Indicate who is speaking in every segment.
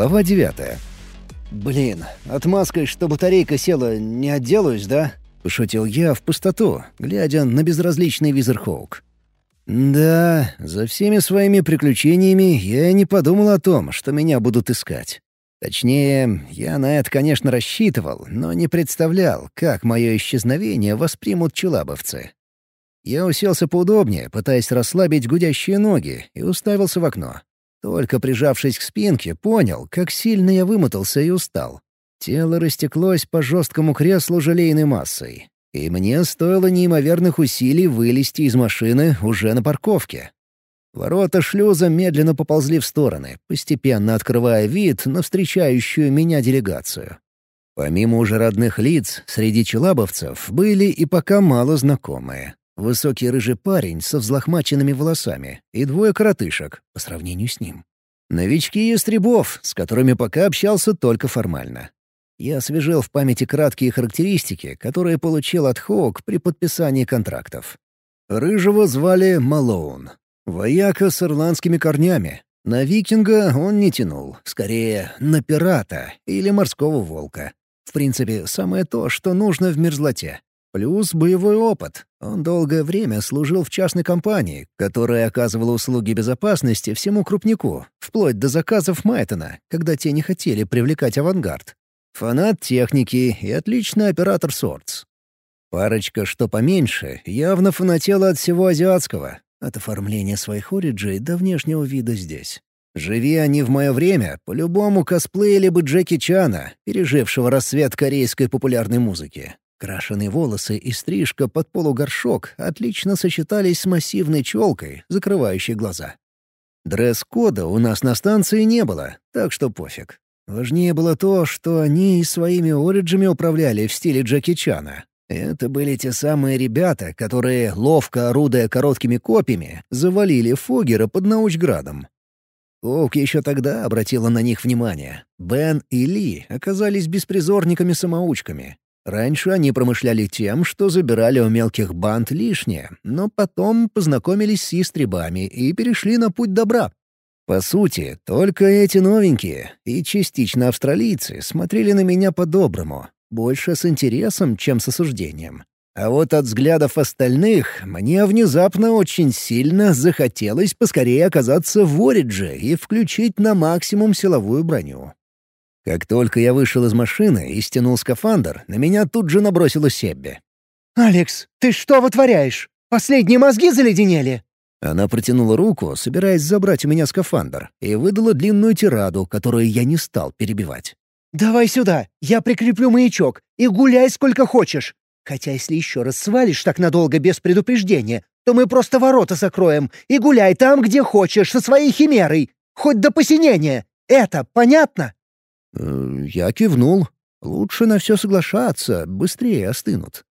Speaker 1: Глава девятая. «Блин, отмазкой, что батарейка села, не отделаюсь, да?» — пошутил я в пустоту, глядя на безразличный Визерхоук. «Да, за всеми своими приключениями я не подумал о том, что меня будут искать. Точнее, я на это, конечно, рассчитывал, но не представлял, как мое исчезновение воспримут челабовцы. Я уселся поудобнее, пытаясь расслабить гудящие ноги, и уставился в окно. Только прижавшись к спинке, понял, как сильно я вымотался и устал. Тело растеклось по жесткому креслу желейной массой. И мне стоило неимоверных усилий вылезти из машины уже на парковке. Ворота шлюза медленно поползли в стороны, постепенно открывая вид на встречающую меня делегацию. Помимо уже родных лиц, среди челабовцев были и пока мало знакомые. Высокий рыжий парень со взлохмаченными волосами и двое коротышек по сравнению с ним. Новички ястребов, с которыми пока общался только формально. Я освежил в памяти краткие характеристики, которые получил от Хоук при подписании контрактов. Рыжего звали Малоун. Вояка с ирландскими корнями. На викинга он не тянул, скорее, на пирата или морского волка. В принципе, самое то, что нужно в мерзлоте. Плюс боевой опыт. Он долгое время служил в частной компании, которая оказывала услуги безопасности всему крупнику, вплоть до заказов Майтона, когда те не хотели привлекать авангард. Фанат техники и отличный оператор Сортс. Парочка, что поменьше, явно фанатела от всего азиатского, от оформления своих ориджей до внешнего вида здесь. Живи они в мое время, по-любому косплеили бы Джеки Чана, пережившего рассвет корейской популярной музыки. Крашеные волосы и стрижка под полугоршок отлично сочетались с массивной челкой, закрывающей глаза. Дресс-кода у нас на станции не было, так что пофиг. Важнее было то, что они своими ориджами управляли в стиле Джеки Чана. Это были те самые ребята, которые, ловко орудуя короткими копьями, завалили Фогера под Научградом. Коук еще тогда обратила на них внимание. Бен и Ли оказались беспризорниками-самоучками. Раньше они промышляли тем, что забирали у мелких банд лишнее, но потом познакомились с ястребами и перешли на путь добра. По сути, только эти новенькие и частично австралийцы смотрели на меня по-доброму, больше с интересом, чем с осуждением. А вот от взглядов остальных мне внезапно очень сильно захотелось поскорее оказаться в Оридже и включить на максимум силовую броню. Как только я вышел из машины и стянул скафандр, на меня тут же набросилась Себби.
Speaker 2: «Алекс, ты что вытворяешь? Последние мозги заледенели?»
Speaker 1: Она протянула руку, собираясь забрать у меня скафандр, и выдала длинную тираду, которую я не стал перебивать.
Speaker 2: «Давай сюда, я прикреплю маячок, и гуляй сколько хочешь. Хотя если еще раз свалишь так надолго без предупреждения, то мы просто ворота закроем и гуляй там, где хочешь, со своей химерой, хоть до посинения. Это понятно?»
Speaker 1: Э, Я кивнул. Лучше на все соглашаться, быстрее остынут.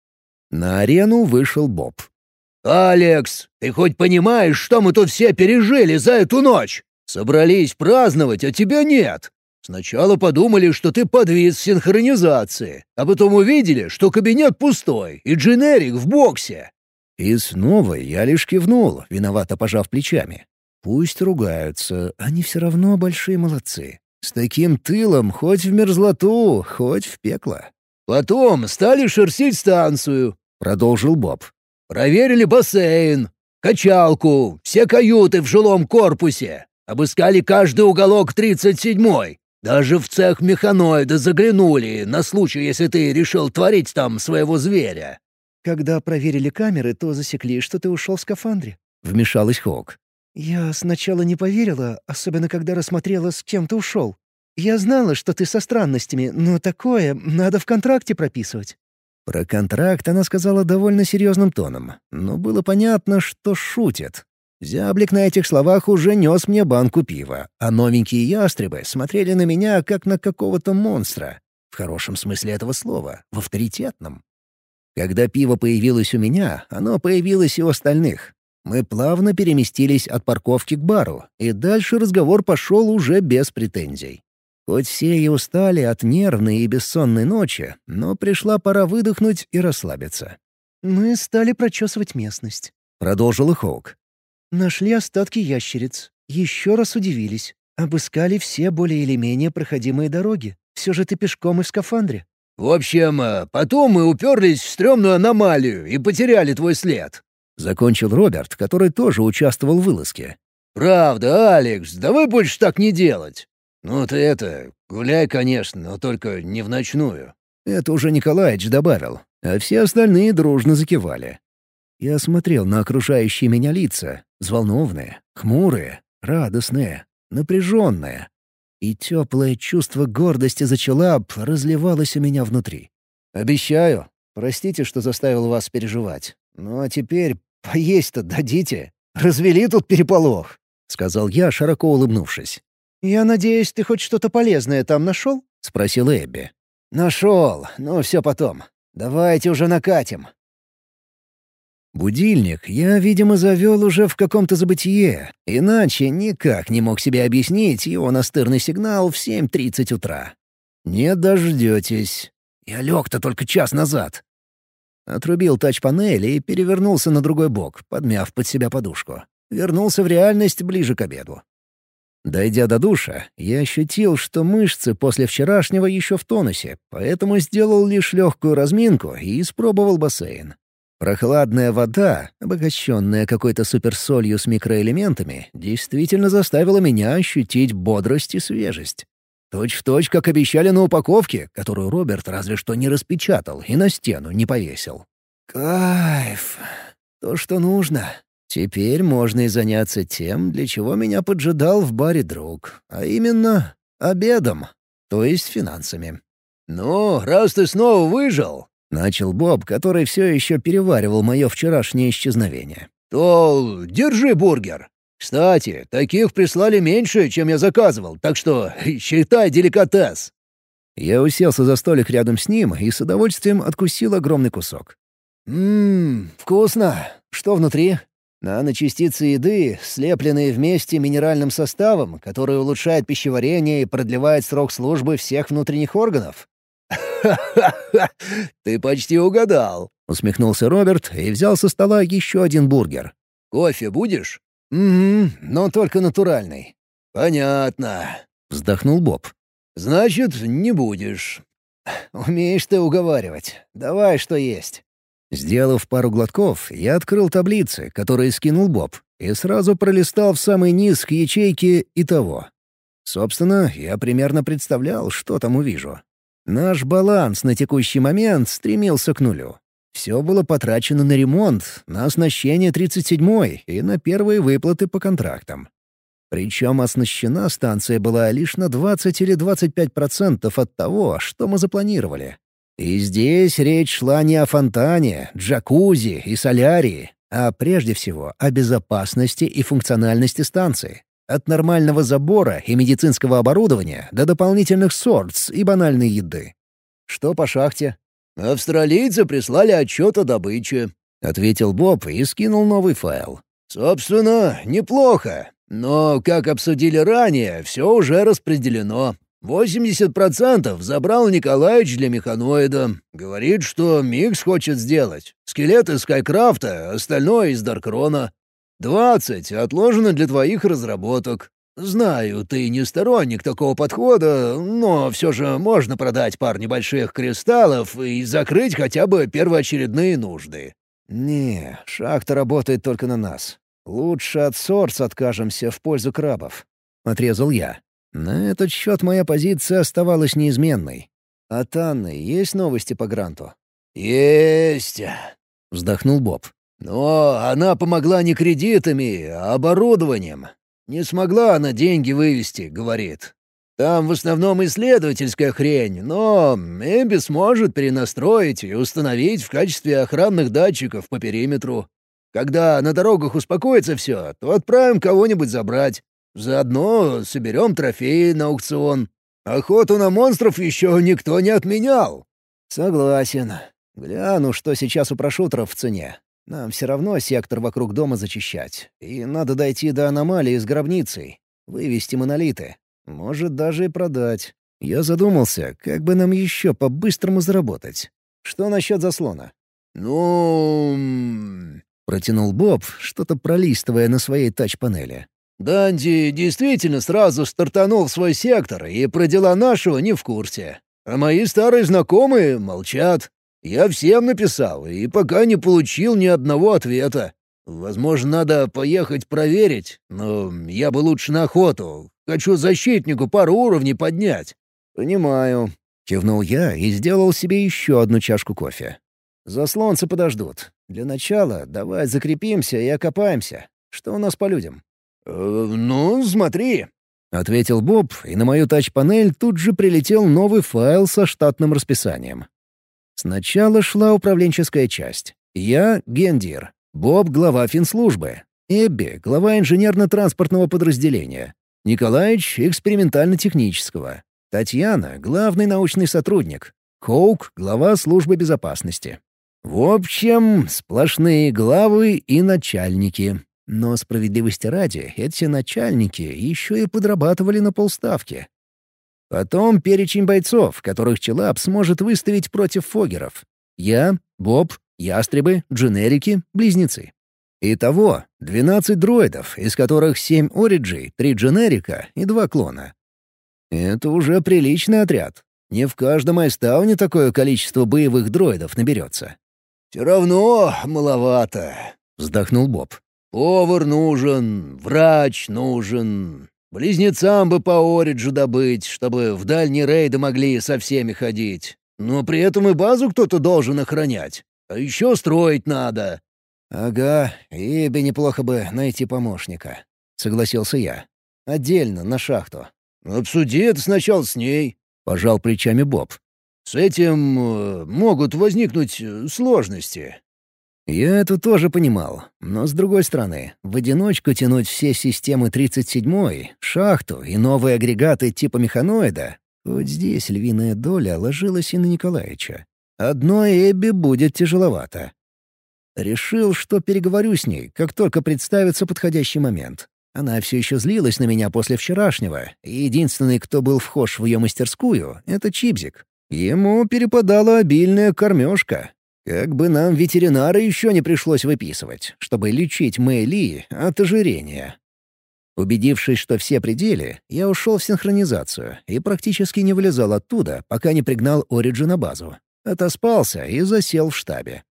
Speaker 1: На арену вышел Боб.
Speaker 3: «Алекс, ты хоть понимаешь, что мы тут все пережили за эту ночь? Собрались праздновать, а тебя нет. Сначала подумали, что ты подвис в синхронизации, а потом увидели, что кабинет пустой и дженерик в боксе».
Speaker 1: И снова я лишь кивнул, виновато пожав плечами. Пусть ругаются, они все равно большие молодцы. С таким тылом хоть в мерзлоту, хоть в пекло.
Speaker 3: «Потом стали шерстить станцию», — продолжил Боб. Проверили бассейн, качалку, все каюты в жилом корпусе. Обыскали каждый уголок 37-й. Даже в цех механоида заглянули, на случай, если ты решил творить там своего зверя».
Speaker 2: «Когда проверили камеры, то засекли, что ты ушел в скафандре», —
Speaker 1: вмешалась Хок.
Speaker 2: «Я сначала не поверила, особенно когда рассмотрела, с кем ты ушел. Я знала, что ты со странностями, но такое надо в контракте прописывать».
Speaker 1: Про контракт она сказала довольно серьезным тоном, но было понятно, что шутит. Зяблик на этих словах уже нес мне банку пива, а новенькие ястребы смотрели на меня, как на какого-то монстра. В хорошем смысле этого слова, в авторитетном. Когда пиво появилось у меня, оно появилось и у остальных. Мы плавно переместились от парковки к бару, и дальше разговор пошел уже без претензий. Хоть все и устали от нервной и бессонной ночи, но пришла пора выдохнуть и расслабиться.
Speaker 2: «Мы стали прочесывать местность», —
Speaker 1: продолжила Хоук.
Speaker 2: «Нашли остатки ящериц. Еще раз удивились. Обыскали все более или менее проходимые дороги. Все же ты пешком и в скафандре.
Speaker 3: «В общем, э, потом мы уперлись в стрёмную аномалию и потеряли твой след».
Speaker 1: Закончил Роберт, который тоже участвовал в вылазке.
Speaker 3: «Правда, Алекс, давай больше так не делать. Ну ты это, гуляй, конечно, но только не в ночную».
Speaker 1: Это уже Николаевич добавил, а все остальные дружно закивали. Я смотрел на окружающие меня лица, взволнованные, хмурые, радостные, напряженные. И теплое чувство гордости за Челап разливалось у меня внутри. «Обещаю. Простите, что заставил вас переживать. Ну а теперь поесть-то дадите. Развели тут переполох», — сказал я, широко улыбнувшись.
Speaker 2: «Я надеюсь, ты хоть что-то полезное там нашел?»
Speaker 1: — спросил Эбби. «Нашел, но все потом. Давайте уже накатим». Будильник я, видимо, завел уже в каком-то забытие, иначе никак не мог себе объяснить его настырный сигнал в 7.30 утра. «Не дождетесь. Я лег-то только час назад». Отрубил тач-панель и перевернулся на другой бок, подмяв под себя подушку. Вернулся в реальность ближе к обеду. Дойдя до душа, я ощутил, что мышцы после вчерашнего еще в тонусе, поэтому сделал лишь легкую разминку и испробовал бассейн. Прохладная вода, обогащенная какой-то суперсолью с микроэлементами, действительно заставила меня ощутить бодрость и свежесть. Точь в точь, как обещали на упаковке, которую Роберт разве что не распечатал и на стену не повесил. Кайф. То, что нужно. Теперь можно и заняться тем, для чего меня поджидал в баре друг, а именно обедом, то есть финансами.
Speaker 3: «Ну, раз ты снова выжил, —
Speaker 1: начал Боб, который все еще переваривал мое вчерашнее исчезновение.
Speaker 3: «То держи бургер. Кстати, таких прислали меньше, чем я заказывал, так что считай деликатес».
Speaker 1: Я уселся за столик рядом с ним и с удовольствием откусил огромный кусок. «Ммм, вкусно. Что внутри?» Наночастицы еды, слепленные вместе минеральным составом, который улучшает пищеварение и продлевает срок службы всех внутренних органов.
Speaker 3: «Ха-ха-ха! Ты почти угадал!» — усмехнулся Роберт и взял со стола еще один бургер. «Кофе будешь?»
Speaker 1: «Угу, но только натуральный».
Speaker 3: «Понятно», — вздохнул Боб. «Значит, не будешь».
Speaker 1: «Умеешь ты уговаривать. Давай, что есть». Сделав пару глотков, я открыл таблицы, которые скинул Боб, и сразу пролистал в самый низ к ячейке и того. Собственно, я примерно представлял, что там увижу. Наш баланс на текущий момент стремился к нулю. Все было потрачено на ремонт, на оснащение 37-й и на первые выплаты по контрактам. Причем оснащена станция была лишь на 20 или 25% от того, что мы запланировали. И здесь речь шла не о фонтане, джакузи и солярии, а прежде всего о безопасности и функциональности станции. От нормального забора и медицинского оборудования до дополнительных сортс и банальной еды. Что по шахте?
Speaker 3: «Австралийцы прислали отчет о добыче», — ответил Боб и скинул новый файл. «Собственно, неплохо. Но, как обсудили ранее, все уже распределено. 80% забрал Николаевич для механоида. Говорит, что Микс хочет сделать. Скелет из Скайкрафта, остальное из Даркрона. «Двадцать отложено для твоих разработок. Знаю, ты не сторонник такого подхода, но все же можно продать пару небольших кристаллов и закрыть хотя бы первоочередные нужды».
Speaker 1: «Не, шахта работает только на нас. Лучше от сорс откажемся в пользу крабов», — отрезал я. На этот счет моя позиция оставалась неизменной. «От Анны есть новости по гранту?»
Speaker 3: «Есть!» — вздохнул Боб. Но она помогла не кредитами, а оборудованием. Не смогла она деньги вывести, говорит. Там в основном исследовательская хрень, но Эбби сможет перенастроить и установить в качестве охранных датчиков по периметру. Когда на дорогах успокоится все, то отправим кого-нибудь забрать. Заодно соберем трофеи на аукцион. Охоту на монстров еще никто не отменял.
Speaker 1: Согласен. Гляну, что сейчас у прошутеров в цене. Нам все равно сектор вокруг дома зачищать. И надо дойти до аномалии с гробницей. Вывести монолиты. Может, даже и продать. Я задумался, как бы нам еще по-быстрому заработать. Что насчет заслона?
Speaker 3: «Ну...»
Speaker 1: — протянул Боб, что-то пролистывая на своей тач-панели.
Speaker 3: Данди действительно сразу стартанул в свой сектор, и про дела нашего не в курсе. А мои старые знакомые молчат. Я всем написал, и пока не получил ни одного ответа. Возможно, надо поехать проверить, но я бы лучше на охоту. Хочу защитнику пару уровней поднять».
Speaker 1: «Понимаю», — кивнул я и сделал себе еще одну чашку кофе. «Заслонцы подождут. Для начала давай закрепимся и окопаемся. Что у нас по людям?»
Speaker 3: «Э, «Ну, смотри», —
Speaker 1: ответил Боб, и на мою тач-панель тут же прилетел новый файл со штатным расписанием. Сначала шла управленческая часть. Я — гендир, Боб — глава финслужбы, Эбби — глава инженерно-транспортного подразделения, Николаевич — экспериментально-технического, Татьяна — главный научный сотрудник, Хоук — глава службы безопасности. В общем, сплошные главы и начальники. Но справедливости ради, эти начальники еще и подрабатывали на полставки. Потом перечень бойцов, которых Челап сможет выставить против фогеров. Я, Боб, ястребы, дженерики, близнецы. Итого 12 дроидов, из которых 7 ориджей, 3 дженерика и 2 клона. Это уже приличный отряд. Не в каждом айстауне такое количество боевых дроидов наберется.
Speaker 3: «Все равно маловато», — вздохнул Боб. Повар нужен, врач нужен. Близнецам бы по Ориджу добыть, чтобы в дальние рейды могли со всеми ходить. Но при этом и базу кто-то должен охранять. А еще строить надо».
Speaker 1: «Ага, и бы неплохо бы найти помощника», — согласился я. «Отдельно, на шахту».
Speaker 3: «Обсуди это сначала с ней», — пожал плечами Боб. «С этим э, могут возникнуть э, сложности.
Speaker 1: Я это тоже понимал, но с другой стороны, в одиночку тянуть все системы 37-й, шахту и новые агрегаты типа механоида, вот здесь львиная доля ложилась и на Николаевича. Одной Эбби будет тяжеловато. Решил, что переговорю с ней, как только представится подходящий момент. Она все еще злилась на меня после вчерашнего, и единственный, кто был вхож в ее мастерскую, — это Чипзик. Ему перепадала обильная кормежка, как бы нам ветеринара еще не пришлось выписывать, чтобы лечить Мэйли от ожирения. Убедившись, что все пределы, я ушел в синхронизацию и практически не вылезал оттуда, пока не пригнал Ориджи на базу. Отоспался и засел в штабе.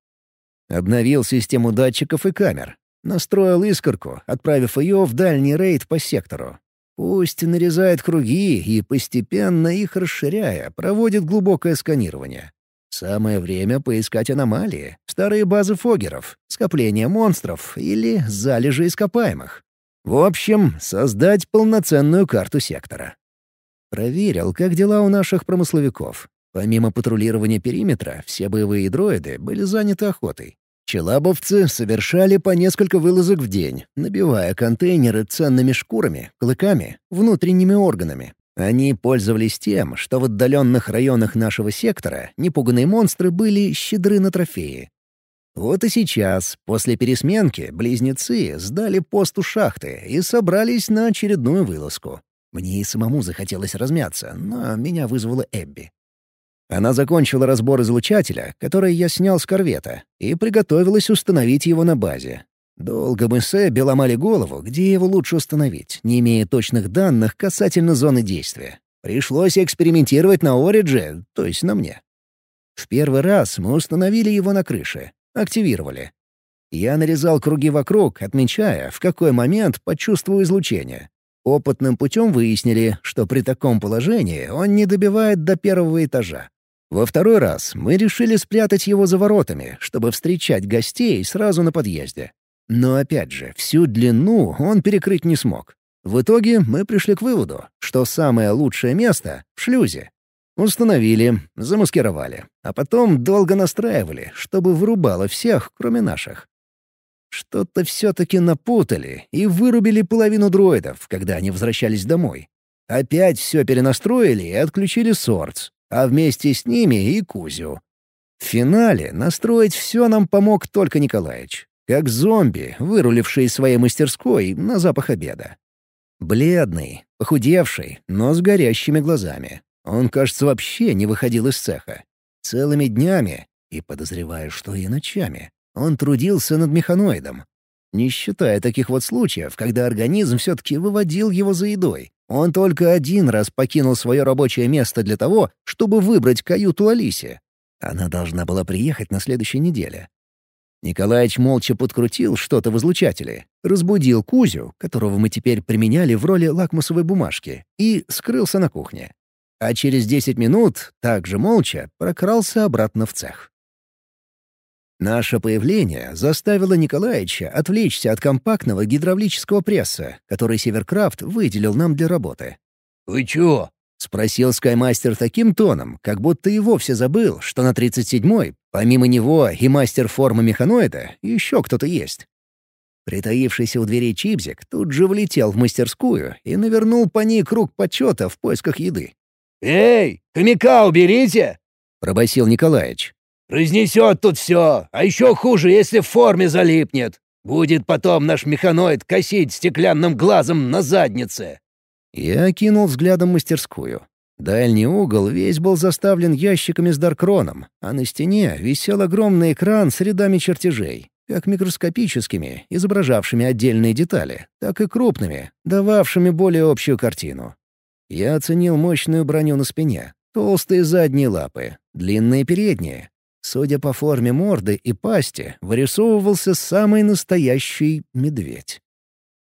Speaker 1: Обновил систему датчиков и камер. Настроил искорку, отправив ее в дальний рейд по сектору. Пусть нарезает круги и, постепенно их расширяя, проводит глубокое сканирование. Самое время поискать аномалии, старые базы фогеров, скопления монстров или залежи ископаемых. В общем, создать полноценную карту сектора. Проверил, как дела у наших промысловиков. Помимо патрулирования периметра, все боевые дроиды были заняты охотой. Челабовцы совершали по несколько вылазок в день, набивая контейнеры ценными шкурами, клыками, внутренними органами, они пользовались тем, что в отдаленных районах нашего сектора непуганные монстры были щедры на трофеи. Вот и сейчас, после пересменки, близнецы сдали пост у шахты и собрались на очередную вылазку. Мне и самому захотелось размяться, но меня вызвала Эбби. Она закончила разбор излучателя, который я снял с корвета, и приготовилась установить его на базе, Долго мы с Эбби ломали голову, где его лучше установить, не имея точных данных касательно зоны действия. Пришлось экспериментировать на Оридже, то есть на мне. В первый раз мы установили его на крыше, активировали. Я нарезал круги вокруг, отмечая, в какой момент почувствую излучение. Опытным путем выяснили, что при таком положении он не добивает до первого этажа. Во второй раз мы решили спрятать его за воротами, чтобы встречать гостей сразу на подъезде. Но опять же, всю длину он перекрыть не смог. В итоге мы пришли к выводу, что самое лучшее место — в шлюзе. Установили, замаскировали, а потом долго настраивали, чтобы вырубало всех, кроме наших. Что-то все-таки напутали и вырубили половину дроидов, когда они возвращались домой. Опять все перенастроили и отключили Сордс, а вместе с ними и Кузю. В финале настроить все нам помог только Николаевич. Как зомби, выруливший из своей мастерской на запах обеда. Бледный, похудевший, но с горящими глазами. Он, кажется, вообще не выходил из цеха. Целыми днями, и подозреваю, что и ночами, он трудился над механоидом. Не считая таких вот случаев, когда организм все-таки выводил его за едой. Он только один раз покинул свое рабочее место для того, чтобы выбрать каюту Алисе. Она должна была приехать на следующей неделе. Николаич молча подкрутил что-то в излучателе, разбудил Кузю, которого мы теперь применяли в роли лакмусовой бумажки, и скрылся на кухне. А через десять минут, также молча, прокрался обратно в цех. Наше появление заставило Николаевича отвлечься от компактного гидравлического пресса, который Северкрафт выделил нам для работы.
Speaker 3: «Вы чё?»
Speaker 1: — спросил Скаймастер таким тоном, как будто и вовсе забыл, что на 37-й, помимо него и мастер формы механоида, еще кто-то есть. Притаившийся у дверей Чипзик тут же влетел в мастерскую и навернул по ней круг почета в поисках еды.
Speaker 3: «Эй, хомяка уберите!»
Speaker 1: — пробасил Николаевич.
Speaker 3: Разнесет тут все, а еще хуже, если в форме залипнет. Будет потом наш механоид косить стеклянным глазом на заднице».
Speaker 1: Я окинул взглядом мастерскую. Дальний угол весь был заставлен ящиками с даркроном, а на стене висел огромный экран с рядами чертежей, как микроскопическими, изображавшими отдельные детали, так и крупными, дававшими более общую картину. Я оценил мощную броню на спине, толстые задние лапы, длинные передние, Судя по форме морды и пасти, вырисовывался самый настоящий медведь.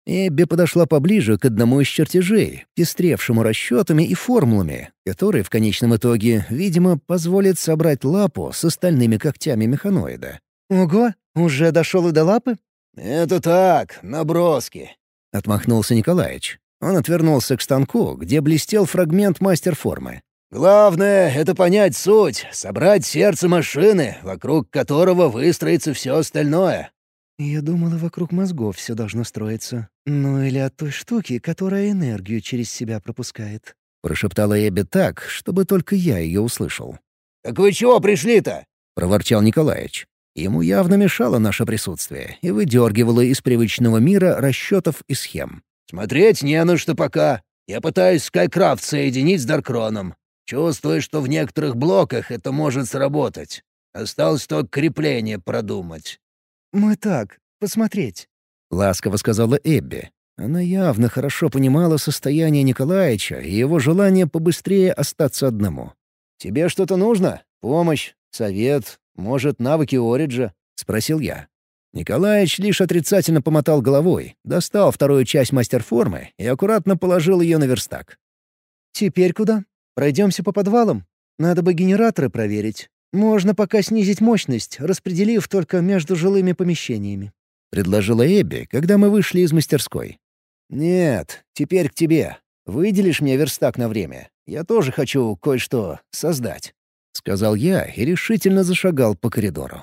Speaker 1: Эбби подошла поближе к одному из чертежей, пестревшему расчетами и формулами, которые в конечном итоге, видимо, позволят собрать лапу с остальными когтями механоида.
Speaker 2: «Ого, уже дошел и до лапы?»
Speaker 3: «Это так, наброски», —
Speaker 1: отмахнулся Николаевич. Он отвернулся к станку, где блестел фрагмент мастер-формы.
Speaker 3: Главное — это понять суть, собрать сердце машины, вокруг которого выстроится все остальное».
Speaker 2: «Я думала, вокруг мозгов все должно строиться. Ну или от той штуки, которая энергию через себя пропускает», —
Speaker 1: прошептала Эбби так, чтобы только я ее услышал.
Speaker 3: «Так вы чего пришли-то?»
Speaker 1: — проворчал Николаевич. Ему явно мешало наше присутствие и выдергивало из привычного мира расчетов и схем.
Speaker 3: «Смотреть не на что пока. Я пытаюсь Скайкрафт соединить с Даркроном. Чувствую, что в некоторых блоках это может сработать. Осталось только крепление продумать».
Speaker 2: «Мы так, посмотреть», —
Speaker 1: ласково сказала Эбби. Она явно хорошо понимала состояние Николаевича и его желание побыстрее остаться одному. «Тебе что-то нужно? Помощь? Совет? Может, навыки Ориджа?» — спросил я. Николаевич лишь отрицательно помотал головой, достал вторую часть мастер-формы и аккуратно положил ее на верстак.
Speaker 2: «Теперь куда?» Пройдемся по подвалам. Надо бы генераторы проверить. Можно пока снизить мощность, распределив только между жилыми помещениями», —
Speaker 1: предложила Эбби, когда мы вышли из мастерской. «Нет, теперь к тебе. Выделишь мне верстак на время. Я тоже хочу кое-что создать», — сказал я и решительно зашагал по коридору.